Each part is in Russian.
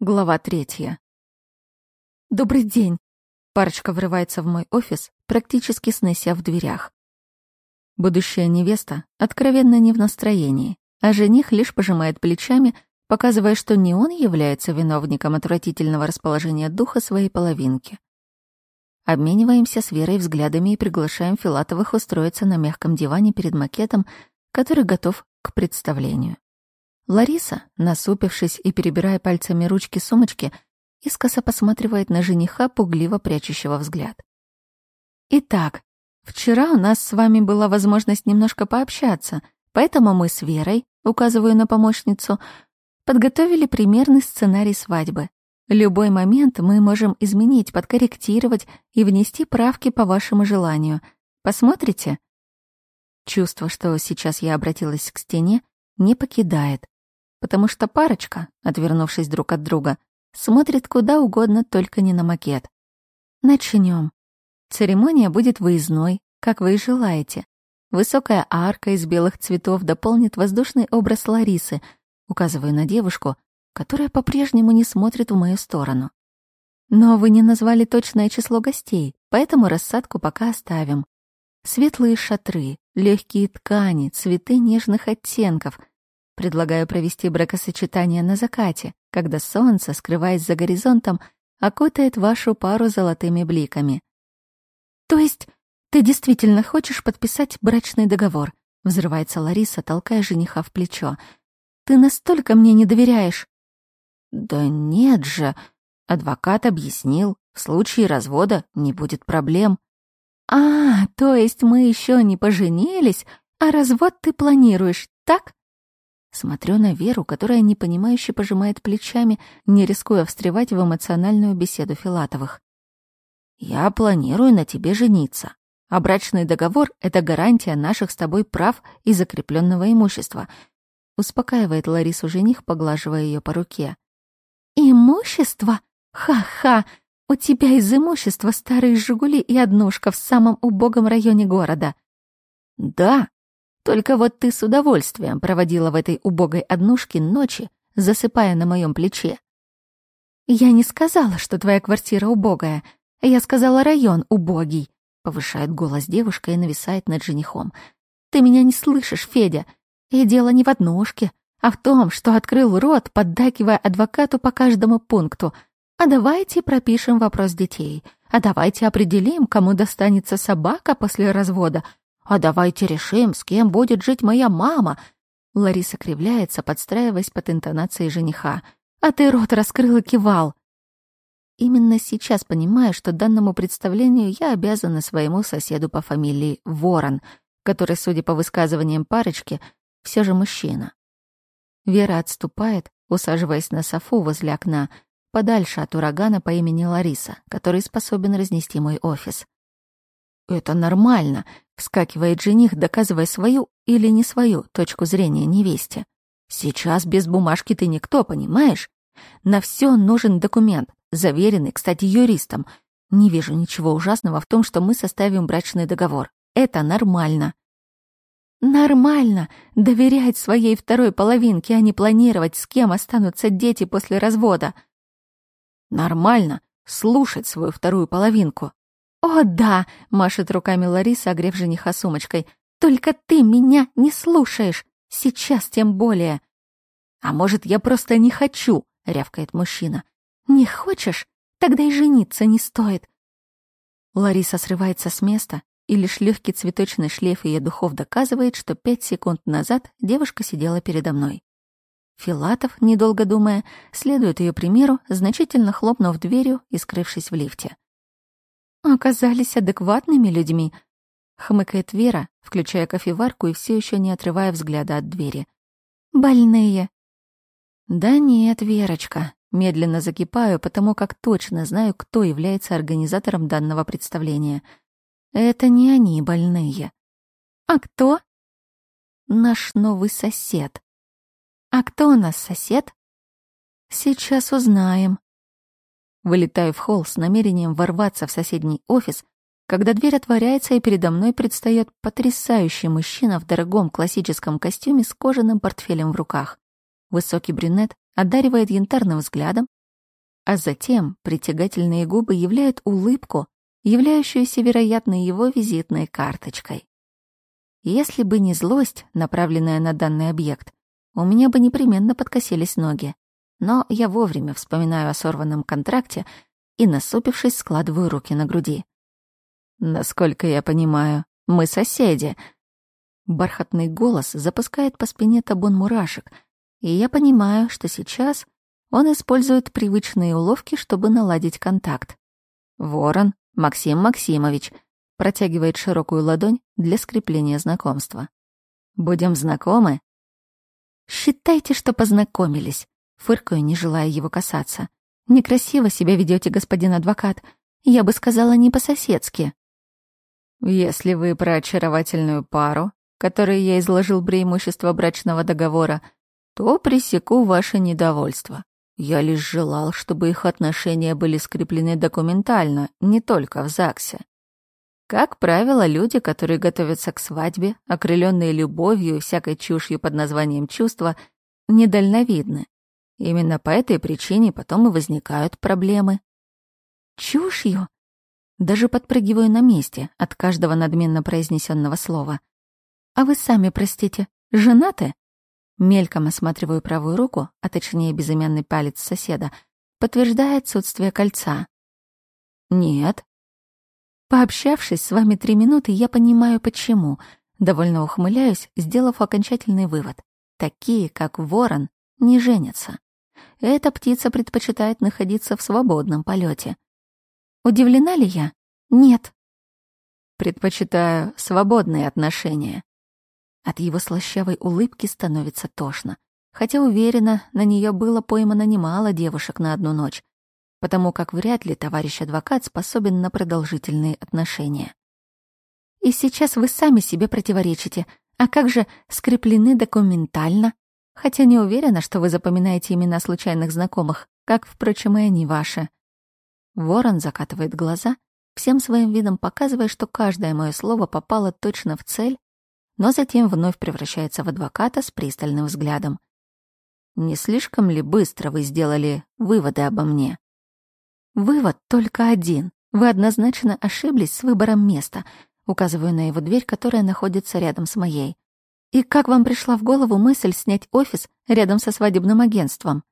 Глава третья. «Добрый день!» Парочка врывается в мой офис, практически снеся в дверях. Будущая невеста откровенно не в настроении, а жених лишь пожимает плечами, показывая, что не он является виновником отвратительного расположения духа своей половинки. Обмениваемся с Верой взглядами и приглашаем Филатовых устроиться на мягком диване перед макетом, который готов к представлению. Лариса, насупившись и перебирая пальцами ручки сумочки, искоса посматривает на жениха, пугливо прячущего взгляд. «Итак, вчера у нас с вами была возможность немножко пообщаться, поэтому мы с Верой, указываю на помощницу, подготовили примерный сценарий свадьбы. Любой момент мы можем изменить, подкорректировать и внести правки по вашему желанию. Посмотрите?» Чувство, что сейчас я обратилась к стене, не покидает потому что парочка, отвернувшись друг от друга, смотрит куда угодно, только не на макет. Начнем. Церемония будет выездной, как вы и желаете. Высокая арка из белых цветов дополнит воздушный образ Ларисы, указывая на девушку, которая по-прежнему не смотрит в мою сторону. Но вы не назвали точное число гостей, поэтому рассадку пока оставим. Светлые шатры, легкие ткани, цветы нежных оттенков, Предлагаю провести бракосочетание на закате, когда солнце, скрываясь за горизонтом, окутает вашу пару золотыми бликами. То есть ты действительно хочешь подписать брачный договор? Взрывается Лариса, толкая жениха в плечо. Ты настолько мне не доверяешь. Да нет же, адвокат объяснил, в случае развода не будет проблем. А, то есть мы еще не поженились, а развод ты планируешь, так? Смотрю на Веру, которая непонимающе пожимает плечами, не рискуя встревать в эмоциональную беседу Филатовых. «Я планирую на тебе жениться, а брачный договор — это гарантия наших с тобой прав и закрепленного имущества», успокаивает Ларису жених, поглаживая ее по руке. «Имущество? Ха-ха! У тебя из имущества старые «Жигули» и однушка в самом убогом районе города». «Да, только вот ты с удовольствием проводила в этой убогой однушке ночи, засыпая на моем плече. Я не сказала, что твоя квартира убогая. Я сказала, район убогий. Повышает голос девушка и нависает над женихом. Ты меня не слышишь, Федя. И дело не в однушке, а в том, что открыл рот, поддакивая адвокату по каждому пункту. А давайте пропишем вопрос детей. А давайте определим, кому достанется собака после развода, «А давайте решим, с кем будет жить моя мама!» Лариса кривляется, подстраиваясь под интонацией жениха. «А ты рот раскрыл и кивал!» Именно сейчас понимаю, что данному представлению я обязана своему соседу по фамилии Ворон, который, судя по высказываниям парочки, все же мужчина. Вера отступает, усаживаясь на софу возле окна, подальше от урагана по имени Лариса, который способен разнести мой офис. «Это нормально», — вскакивает жених, доказывая свою или не свою точку зрения невесте. «Сейчас без бумажки ты никто, понимаешь? На все нужен документ, заверенный, кстати, юристом. Не вижу ничего ужасного в том, что мы составим брачный договор. Это нормально». «Нормально доверять своей второй половинке, а не планировать, с кем останутся дети после развода». «Нормально слушать свою вторую половинку», «О, да!» — машет руками Лариса, огрев жениха сумочкой. «Только ты меня не слушаешь! Сейчас тем более!» «А может, я просто не хочу?» — рявкает мужчина. «Не хочешь? Тогда и жениться не стоит!» Лариса срывается с места, и лишь легкий цветочный шлейф ее духов доказывает, что пять секунд назад девушка сидела передо мной. Филатов, недолго думая, следует ее примеру, значительно хлопнув дверью и скрывшись в лифте оказались адекватными людьми», — хмыкает Вера, включая кофеварку и все еще не отрывая взгляда от двери. «Больные». «Да нет, Верочка», медленно закипаю, потому как точно знаю, кто является организатором данного представления. Это не они больные. А кто? Наш новый сосед. А кто у нас сосед? Сейчас узнаем. Вылетаю в холл с намерением ворваться в соседний офис, когда дверь отворяется, и передо мной предстает потрясающий мужчина в дорогом классическом костюме с кожаным портфелем в руках. Высокий брюнет одаривает янтарным взглядом, а затем притягательные губы являют улыбку, являющуюся, вероятно, его визитной карточкой. Если бы не злость, направленная на данный объект, у меня бы непременно подкосились ноги. Но я вовремя вспоминаю о сорванном контракте и, насупившись, складываю руки на груди. «Насколько я понимаю, мы соседи». Бархатный голос запускает по спине табун мурашек, и я понимаю, что сейчас он использует привычные уловки, чтобы наладить контакт. «Ворон, Максим Максимович», протягивает широкую ладонь для скрепления знакомства. «Будем знакомы?» «Считайте, что познакомились», — фыркаю, не желая его касаться. «Некрасиво себя ведете, господин адвокат. Я бы сказала, не по-соседски». «Если вы про очаровательную пару, которой я изложил преимущество брачного договора, то пресеку ваше недовольство. Я лишь желал, чтобы их отношения были скреплены документально, не только в ЗАГСе. Как правило, люди, которые готовятся к свадьбе, окрыленные любовью и всякой чушью под названием чувства, недальновидны. Именно по этой причине потом и возникают проблемы. Чушью? Даже подпрыгиваю на месте от каждого надменно произнесенного слова. А вы сами, простите, женаты? Мельком осматриваю правую руку, а точнее безымянный палец соседа, подтверждая отсутствие кольца. Нет, Пообщавшись с вами три минуты, я понимаю, почему. Довольно ухмыляюсь, сделав окончательный вывод. Такие, как ворон, не женятся. Эта птица предпочитает находиться в свободном полете. Удивлена ли я? Нет. Предпочитаю свободные отношения. От его слащавой улыбки становится тошно. Хотя уверена, на нее было поймано немало девушек на одну ночь потому как вряд ли товарищ адвокат способен на продолжительные отношения. И сейчас вы сами себе противоречите. А как же скреплены документально? Хотя не уверена, что вы запоминаете имена случайных знакомых, как, впрочем, и они ваши. Ворон закатывает глаза, всем своим видом показывая, что каждое мое слово попало точно в цель, но затем вновь превращается в адвоката с пристальным взглядом. Не слишком ли быстро вы сделали выводы обо мне? Вывод только один. Вы однозначно ошиблись с выбором места. Указываю на его дверь, которая находится рядом с моей. И как вам пришла в голову мысль снять офис рядом со свадебным агентством?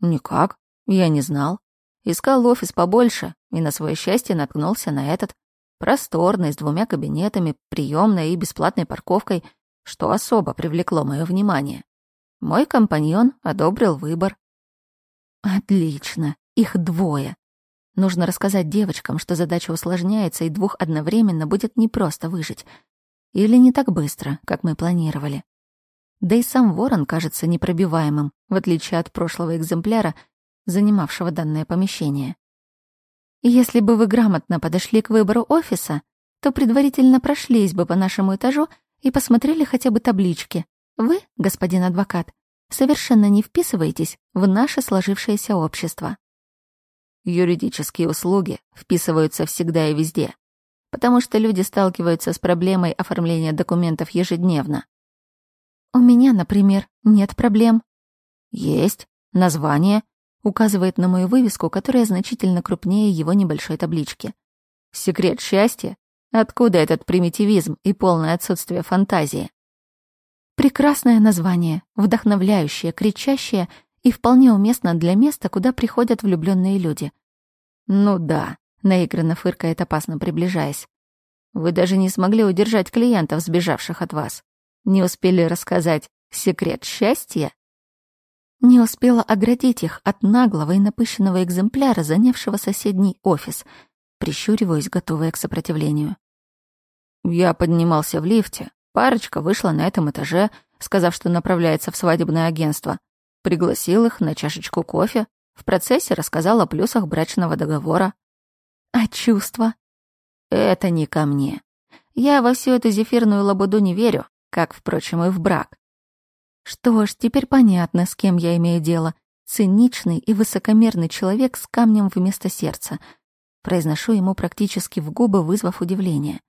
Никак. Я не знал. Искал офис побольше и на свое счастье наткнулся на этот. Просторный, с двумя кабинетами, приемной и бесплатной парковкой, что особо привлекло мое внимание. Мой компаньон одобрил выбор. Отлично, их двое. Нужно рассказать девочкам, что задача усложняется, и двух одновременно будет непросто выжить. Или не так быстро, как мы планировали. Да и сам ворон кажется непробиваемым, в отличие от прошлого экземпляра, занимавшего данное помещение. Если бы вы грамотно подошли к выбору офиса, то предварительно прошлись бы по нашему этажу и посмотрели хотя бы таблички. Вы, господин адвокат, совершенно не вписываетесь в наше сложившееся общество. Юридические услуги вписываются всегда и везде, потому что люди сталкиваются с проблемой оформления документов ежедневно. У меня, например, нет проблем. Есть. Название указывает на мою вывеску, которая значительно крупнее его небольшой таблички. Секрет счастья? Откуда этот примитивизм и полное отсутствие фантазии? Прекрасное название, вдохновляющее, кричащее и вполне уместно для места, куда приходят влюбленные люди. Ну да, наигранно фыркает, опасно приближаясь. Вы даже не смогли удержать клиентов, сбежавших от вас. Не успели рассказать секрет счастья? Не успела оградить их от наглого и напыщенного экземпляра, занявшего соседний офис. Прищуриваюсь, готовая к сопротивлению. Я поднимался в лифте. Парочка вышла на этом этаже, сказав, что направляется в свадебное агентство. Пригласил их на чашечку кофе. В процессе рассказал о плюсах брачного договора. А чувства? Это не ко мне. Я во всю эту зефирную лабуду не верю, как, впрочем, и в брак. Что ж, теперь понятно, с кем я имею дело. Циничный и высокомерный человек с камнем вместо сердца. Произношу ему практически в губы, вызвав удивление.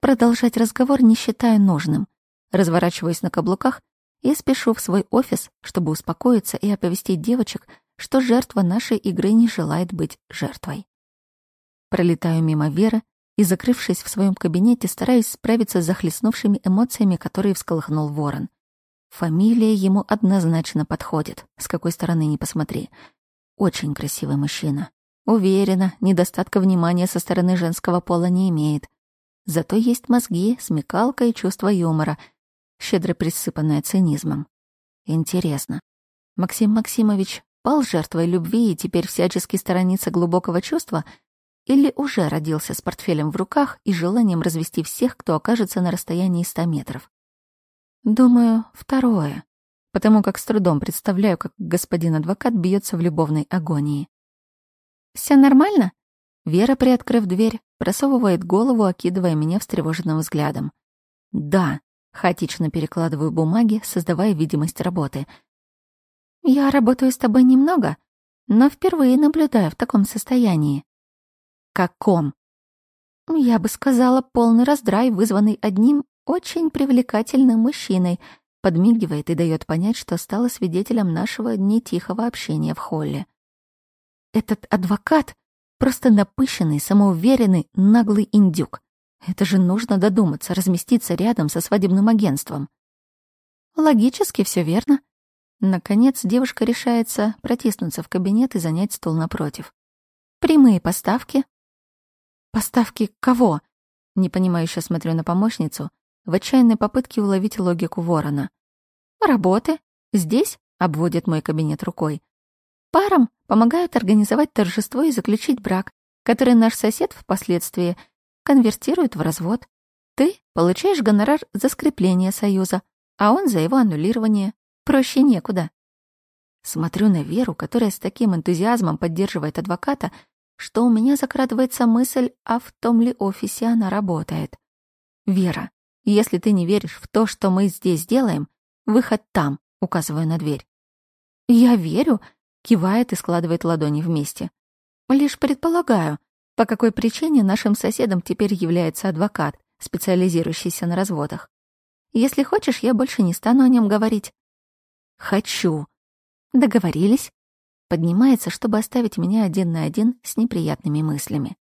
Продолжать разговор не считаю нужным. Разворачиваюсь на каблуках и спешу в свой офис, чтобы успокоиться и оповестить девочек, что жертва нашей игры не желает быть жертвой. Пролетаю мимо Веры и, закрывшись в своем кабинете, стараюсь справиться с захлестнувшими эмоциями, которые всколыхнул ворон. Фамилия ему однозначно подходит, с какой стороны ни посмотри. Очень красивый мужчина. Уверена, недостатка внимания со стороны женского пола не имеет. Зато есть мозги, смекалка и чувство юмора, щедро присыпанное цинизмом. Интересно, Максим Максимович пал жертвой любви и теперь всячески сторонится глубокого чувства — или уже родился с портфелем в руках и желанием развести всех, кто окажется на расстоянии ста метров? Думаю, второе, потому как с трудом представляю, как господин адвокат бьется в любовной агонии. Все нормально?» Вера, приоткрыв дверь, просовывает голову, окидывая меня встревоженным взглядом. «Да», — хаотично перекладываю бумаги, создавая видимость работы. «Я работаю с тобой немного, но впервые наблюдаю в таком состоянии». «Каком?» «Я бы сказала, полный раздрай, вызванный одним очень привлекательным мужчиной», подмигивает и дает понять, что стала свидетелем нашего нетихого общения в холле. Этот адвокат — просто напыщенный, самоуверенный, наглый индюк. Это же нужно додуматься, разместиться рядом со свадебным агентством. Логически все верно. Наконец девушка решается протиснуться в кабинет и занять стол напротив. Прямые поставки. Поставки кого? Непонимающе смотрю на помощницу, в отчаянной попытке уловить логику ворона. Работы. Здесь обводит мой кабинет рукой. Парам помогают организовать торжество и заключить брак, который наш сосед впоследствии конвертирует в развод. Ты получаешь гонорар за скрепление союза, а он за его аннулирование. Проще некуда. Смотрю на Веру, которая с таким энтузиазмом поддерживает адвоката, что у меня закрадывается мысль, а в том ли офисе она работает. Вера, если ты не веришь в то, что мы здесь делаем, выход там, указываю на дверь. Я верю, кивает и складывает ладони вместе. Лишь предполагаю, по какой причине нашим соседом теперь является адвокат, специализирующийся на разводах. Если хочешь, я больше не стану о нем говорить. Хочу. Договорились? Поднимается, чтобы оставить меня один на один с неприятными мыслями.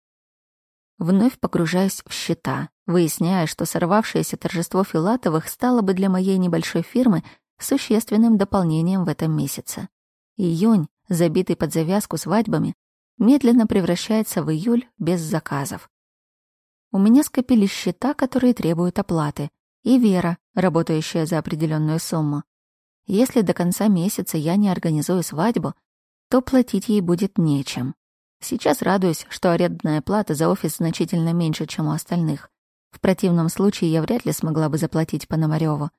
Вновь погружаюсь в счета, выясняя, что сорвавшееся торжество Филатовых стало бы для моей небольшой фирмы существенным дополнением в этом месяце. Июнь, забитый под завязку свадьбами, медленно превращается в июль без заказов. У меня скопились счета, которые требуют оплаты, и Вера, работающая за определенную сумму. Если до конца месяца я не организую свадьбу, то платить ей будет нечем. Сейчас радуюсь, что арендная плата за офис значительно меньше, чем у остальных. В противном случае я вряд ли смогла бы заплатить Пономарёву.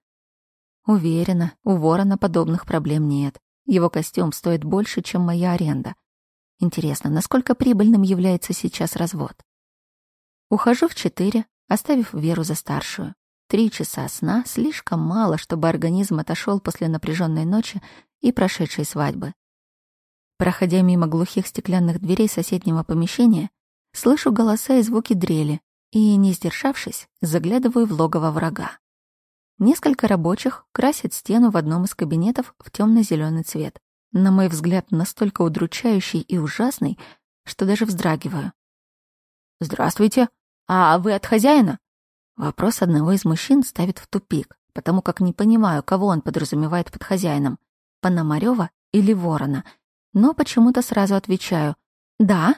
Уверена, у Ворона подобных проблем нет. Его костюм стоит больше, чем моя аренда. Интересно, насколько прибыльным является сейчас развод? Ухожу в четыре, оставив Веру за старшую. Три часа сна слишком мало, чтобы организм отошел после напряженной ночи и прошедшей свадьбы. Проходя мимо глухих стеклянных дверей соседнего помещения, слышу голоса и звуки дрели и, не сдержавшись, заглядываю в логово врага. Несколько рабочих красят стену в одном из кабинетов в темно-зеленый цвет. На мой взгляд, настолько удручающий и ужасный, что даже вздрагиваю. «Здравствуйте! А вы от хозяина?» Вопрос одного из мужчин ставит в тупик, потому как не понимаю, кого он подразумевает под хозяином — Пономарёва или Ворона, но почему-то сразу отвечаю «Да».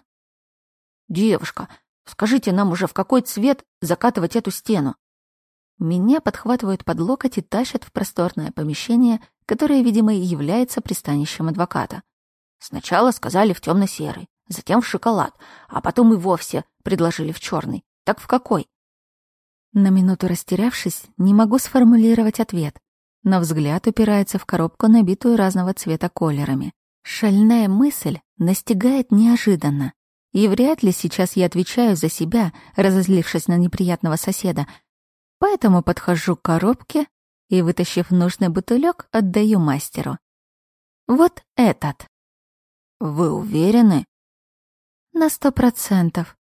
«Девушка, скажите нам уже, в какой цвет закатывать эту стену?» Меня подхватывают под локоть и тащат в просторное помещение, которое, видимо, и является пристанищем адвоката. Сначала сказали в темно-серый, затем в шоколад, а потом и вовсе предложили в черный. Так в какой? На минуту растерявшись, не могу сформулировать ответ, но взгляд упирается в коробку, набитую разного цвета колерами. Шальная мысль настигает неожиданно. И вряд ли сейчас я отвечаю за себя, разозлившись на неприятного соседа, Поэтому подхожу к коробке и, вытащив нужный бутылек, отдаю мастеру. Вот этот. Вы уверены? На сто процентов.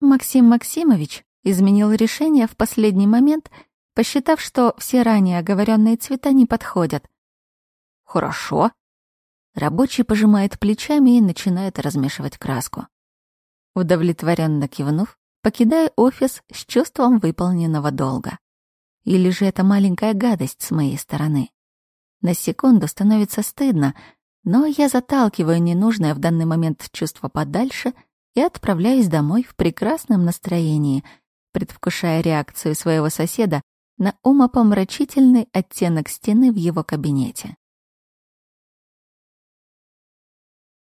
Максим Максимович изменил решение в последний момент, посчитав, что все ранее оговоренные цвета не подходят. Хорошо. Рабочий пожимает плечами и начинает размешивать краску. Удовлетворенно кивнув, покидаю офис с чувством выполненного долга. Или же это маленькая гадость с моей стороны? На секунду становится стыдно, но я заталкиваю ненужное в данный момент чувство подальше и отправляюсь домой в прекрасном настроении, предвкушая реакцию своего соседа на умопомрачительный оттенок стены в его кабинете.